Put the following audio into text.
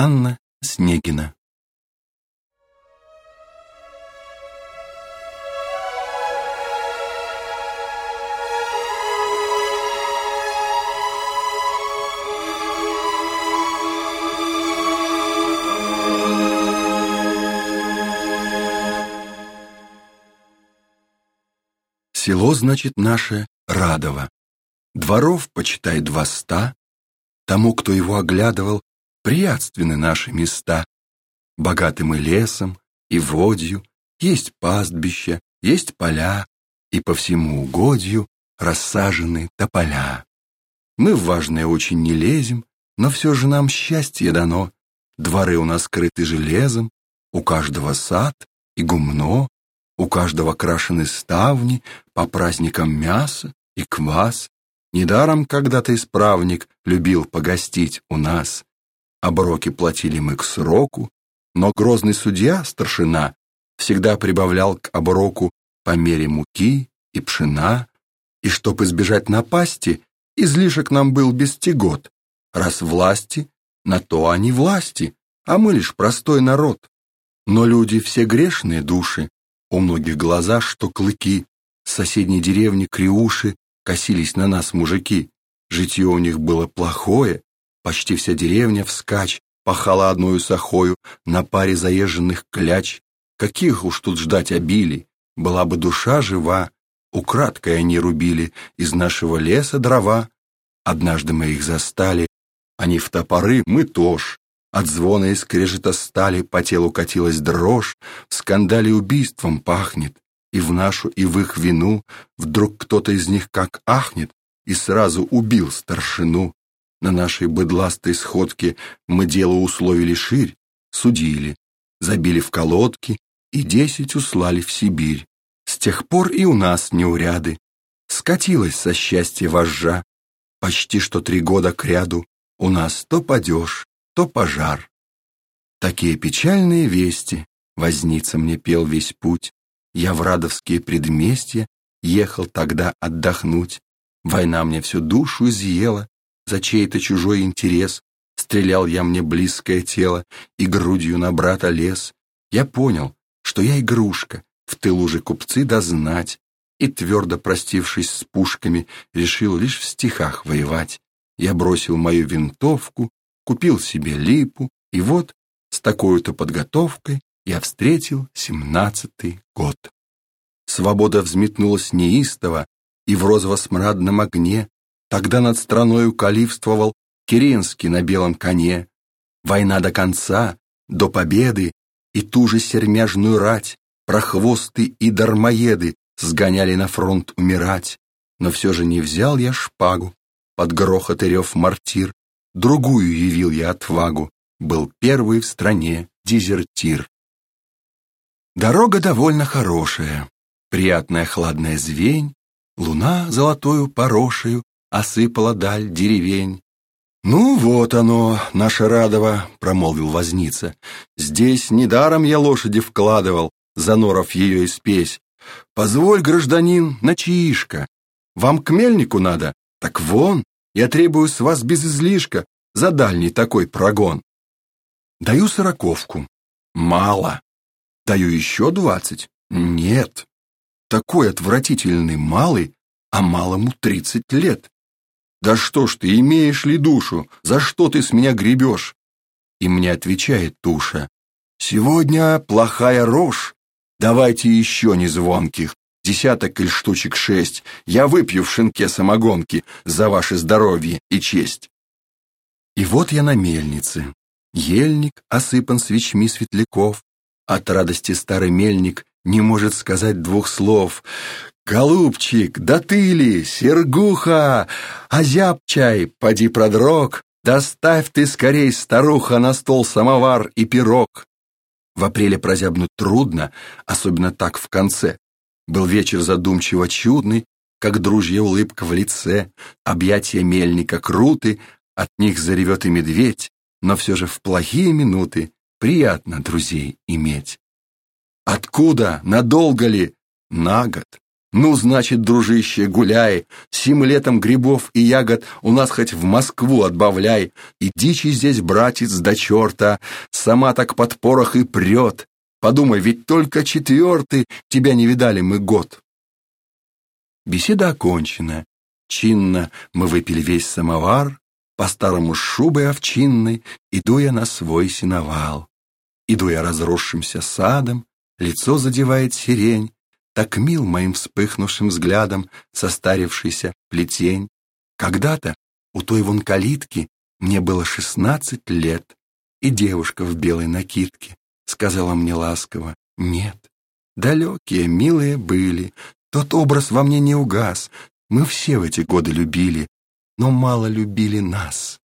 Анна Снегина Село, значит, наше Радово. Дворов, почитай, два ста. Тому, кто его оглядывал, приятственны наши места. Богаты мы лесом и водью, есть пастбища, есть поля, и по всему угодью рассажены тополя. Мы в важное очень не лезем, но все же нам счастье дано. Дворы у нас скрыты железом, у каждого сад и гумно, у каждого крашены ставни, по праздникам мясо и квас. Недаром когда-то исправник любил погостить у нас. Оброки платили мы к сроку, но грозный судья, старшина, всегда прибавлял к оброку по мере муки и пшена, и чтоб избежать напасти, излишек нам был бестигот. Раз власти, на то они власти, а мы лишь простой народ. Но люди все грешные души, у многих глаза, что клыки. С соседней деревни Криуши косились на нас мужики. Житье у них было плохое. Почти вся деревня вскачь пахала одною сахою на паре заезженных кляч. Каких уж тут ждать обилий, была бы душа жива. Украдкой они рубили из нашего леса дрова. Однажды мы их застали, они в топоры, мы тоже. От звона и скрежета стали по телу катилась дрожь, в скандале убийством пахнет, и в нашу, и в их вину вдруг кто-то из них как ахнет и сразу убил старшину. На нашей быдластой сходке мы дело условили ширь, судили, забили в колодки и десять услали в Сибирь. С тех пор и у нас неуряды. Скатилась со счастья вожжа. Почти что три года кряду у нас то падеж, то пожар. Такие печальные вести возница мне пел весь путь. Я в радовские предместья ехал тогда отдохнуть. Война мне всю душу изъела за чей-то чужой интерес. Стрелял я мне близкое тело и грудью на брата лез. Я понял, что я игрушка, в тылу же купцы дознать, и, твердо простившись с пушками, решил лишь в стихах воевать. Я бросил мою винтовку купил себе липу, и вот с такой-то подготовкой я встретил семнадцатый год. Свобода взметнулась неистово, и в розово-смрадном огне тогда над страною калифствовал Керенский на белом коне. Война до конца, до победы, и ту же сермяжную рать прохвосты и дармоеды сгоняли на фронт умирать. Но все же не взял я шпагу под грохот и рев мортир, другую явил я отвагу, был первый в стране дезертир. Дорога довольно хорошая, приятная хладная звень, луна золотою порошею осыпала даль деревень. «Ну, вот оно, наше Радово», — промолвил возница. «Здесь недаром я лошади вкладывал, заноров ее и спесь. Позволь, гражданин, начишка. Вам к мельнику надо? Так вон, я требую с вас без излишка за дальний такой прогон. Даю сороковку. Мало. Даю еще двадцать. Нет. Такой отвратительный малый, а малому тридцать лет. Да что ж ты, имеешь ли душу? За что ты с меня гребешь? И мне отвечает туша. Сегодня плохая рожь. Давайте еще не звонких десяток или штучек шесть, я выпью в шинке самогонки за ваше здоровье и честь. И вот я на мельнице. Ельник осыпан свечми светляков. От радости старый мельник не может сказать двух слов. «Голубчик, да ты ли, Сергуха, озяб чай, поди продрог, доставь ты скорей, старуха, на стол самовар и пирог». В апреле прозябнуть трудно, особенно так в конце. Был вечер задумчиво чудный, как дружья улыбка в лице, объятия мельника круты, от них заревет и медведь, но все же в плохие минуты приятно друзей иметь. Откуда? Надолго ли? На год. Ну, значит, дружище, гуляй, сим летом грибов и ягод у нас хоть в Москву отбавляй, и дичи здесь, братец, до черта, сама так под порох и прет. Подумай, ведь только четвертый тебя не видали мы год. Беседа окончена. Чинно мы выпили весь самовар, по-старому шубой овчинной, иду я на свой сеновал. Иду я разросшимся садом, лицо задевает сирень, так мил моим вспыхнувшим взглядом состарившийся плетень. Когда-то у той вон калитки мне было шестнадцать лет, и девушка в белой накидке сказала мне ласково, нет, далекие, милые были, тот образ во мне не угас, мы все в эти годы любили, но мало любили нас.